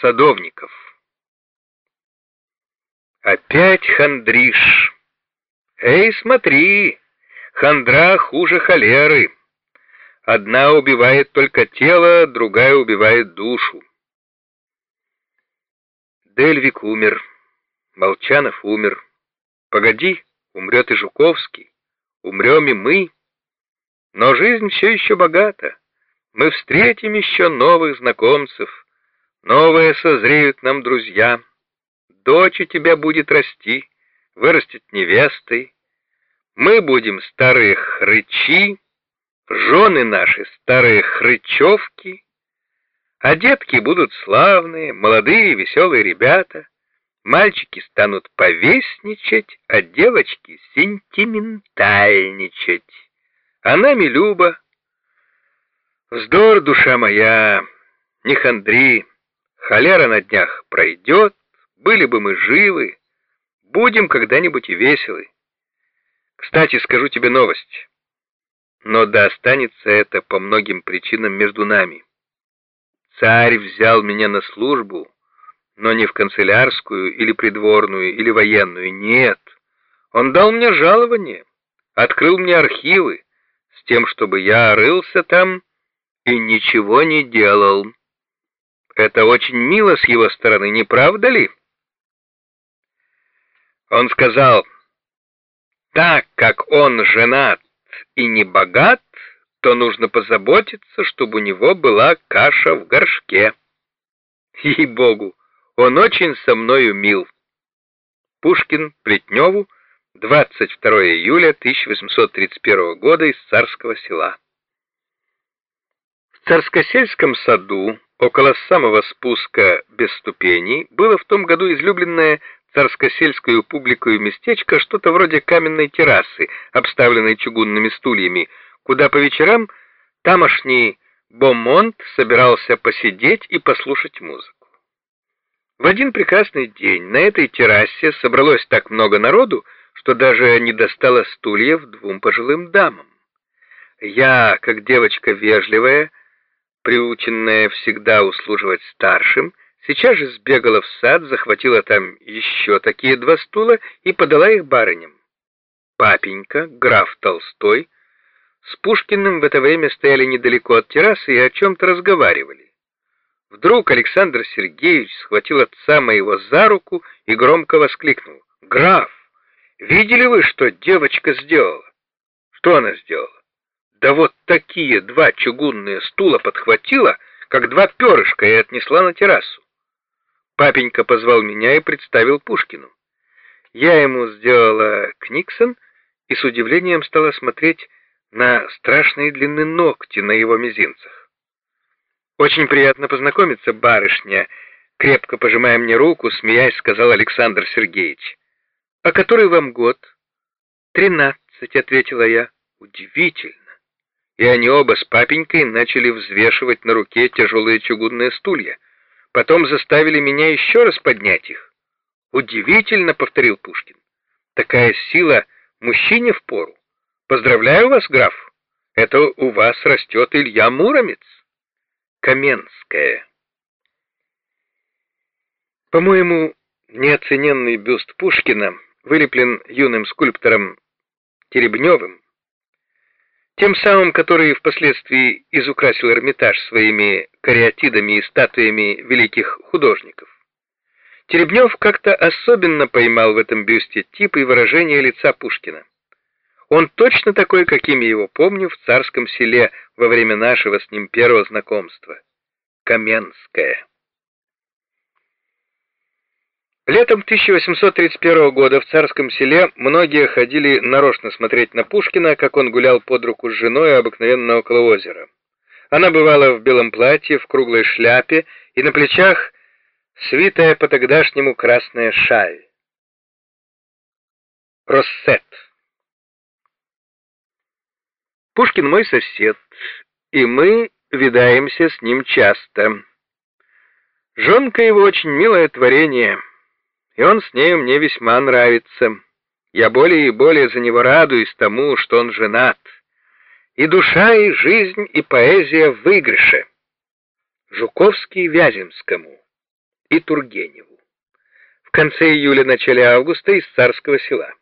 Садовников. Опять хандришь. Эй, смотри, хандра хуже холеры. Одна убивает только тело, другая убивает душу. Дельвик умер, Молчанов умер. Погоди, умрет и Жуковский, умрем и мы. Но жизнь все еще богата. Мы встретим еще новых знакомцев, новые созреют нам друзья. Дочь тебя будет расти, вырастет невестой. Мы будем старые хрычи, жены наши старые хрычевки, а детки будут славные, молодые, веселые ребята. Мальчики станут повесничать, а девочки сентиментальничать. А нами Люба. Вздор, душа моя, не хандри, холера на днях пройдет, были бы мы живы, будем когда-нибудь и веселы. Кстати, скажу тебе новость, но да останется это по многим причинам между нами. Царь взял меня на службу, но не в канцелярскую или придворную или военную, нет. Он дал мне жалование, открыл мне архивы, с тем, чтобы я рылся там и ничего не делал. Это очень мило с его стороны, не правда ли? Он сказал, так как он женат и не богат, то нужно позаботиться, чтобы у него была каша в горшке. Ей-богу, он очень со мною мил. Пушкин Плетневу, 22 июля 1831 года из Царского села. В Царскосельском саду, около самого спуска без ступеней, было в том году излюбленное царскосельскую публику местечко что-то вроде каменной террасы, обставленной чугунными стульями, куда по вечерам тамошний Бомонт собирался посидеть и послушать музыку. В один прекрасный день на этой террасе собралось так много народу, что даже не достало стульев двум пожилым дамам. Я, как девочка вежливая, приученная всегда услуживать старшим, сейчас же сбегала в сад, захватила там еще такие два стула и подала их барыням. Папенька, граф Толстой, с Пушкиным в это время стояли недалеко от террасы и о чем-то разговаривали. Вдруг Александр Сергеевич схватил отца моего за руку и громко воскликнул. «Граф, видели вы, что девочка сделала?» «Что она сделала?» «Да вот такие два чугунные стула подхватила, как два перышка, и отнесла на террасу». Папенька позвал меня и представил Пушкину. Я ему сделала книксон и с удивлением стала смотреть на страшные длины ногти на его мизинцах. «Очень приятно познакомиться, барышня», — крепко пожимая мне руку, смеясь, сказал Александр Сергеевич. «А который вам год?» «Тринадцать», — ответила я. «Удивительно». И они оба с папенькой начали взвешивать на руке тяжелые чугунные стулья. Потом заставили меня еще раз поднять их. «Удивительно», — повторил Пушкин. «Такая сила мужчине в пору. Поздравляю вас, граф. Это у вас растет Илья Муромец. Каменская. По-моему, неоцененный бюст Пушкина вылеплен юным скульптором Теребневым, тем самым, который впоследствии изукрасил Эрмитаж своими кариатидами и статуями великих художников. Теребнев как-то особенно поймал в этом бюсте тип и выражение лица Пушкина. Он точно такой, каким я его помню в царском селе во время нашего с ним первого знакомства. Каменская. Летом 1831 года в царском селе многие ходили нарочно смотреть на Пушкина, как он гулял под руку с женой обыкновенно около озера. Она бывала в белом платье, в круглой шляпе и на плечах свитая по-тогдашнему красная шаль. Россет. Пушкин мой сосед, и мы видаемся с ним часто. Жонка его очень милое творение, и он с нею мне весьма нравится. Я более и более за него радуюсь тому, что он женат. И душа, и жизнь, и поэзия в выигрыше. Жуковский Вяземскому. и Тургеневу. В конце июля-начале августа из Царского села.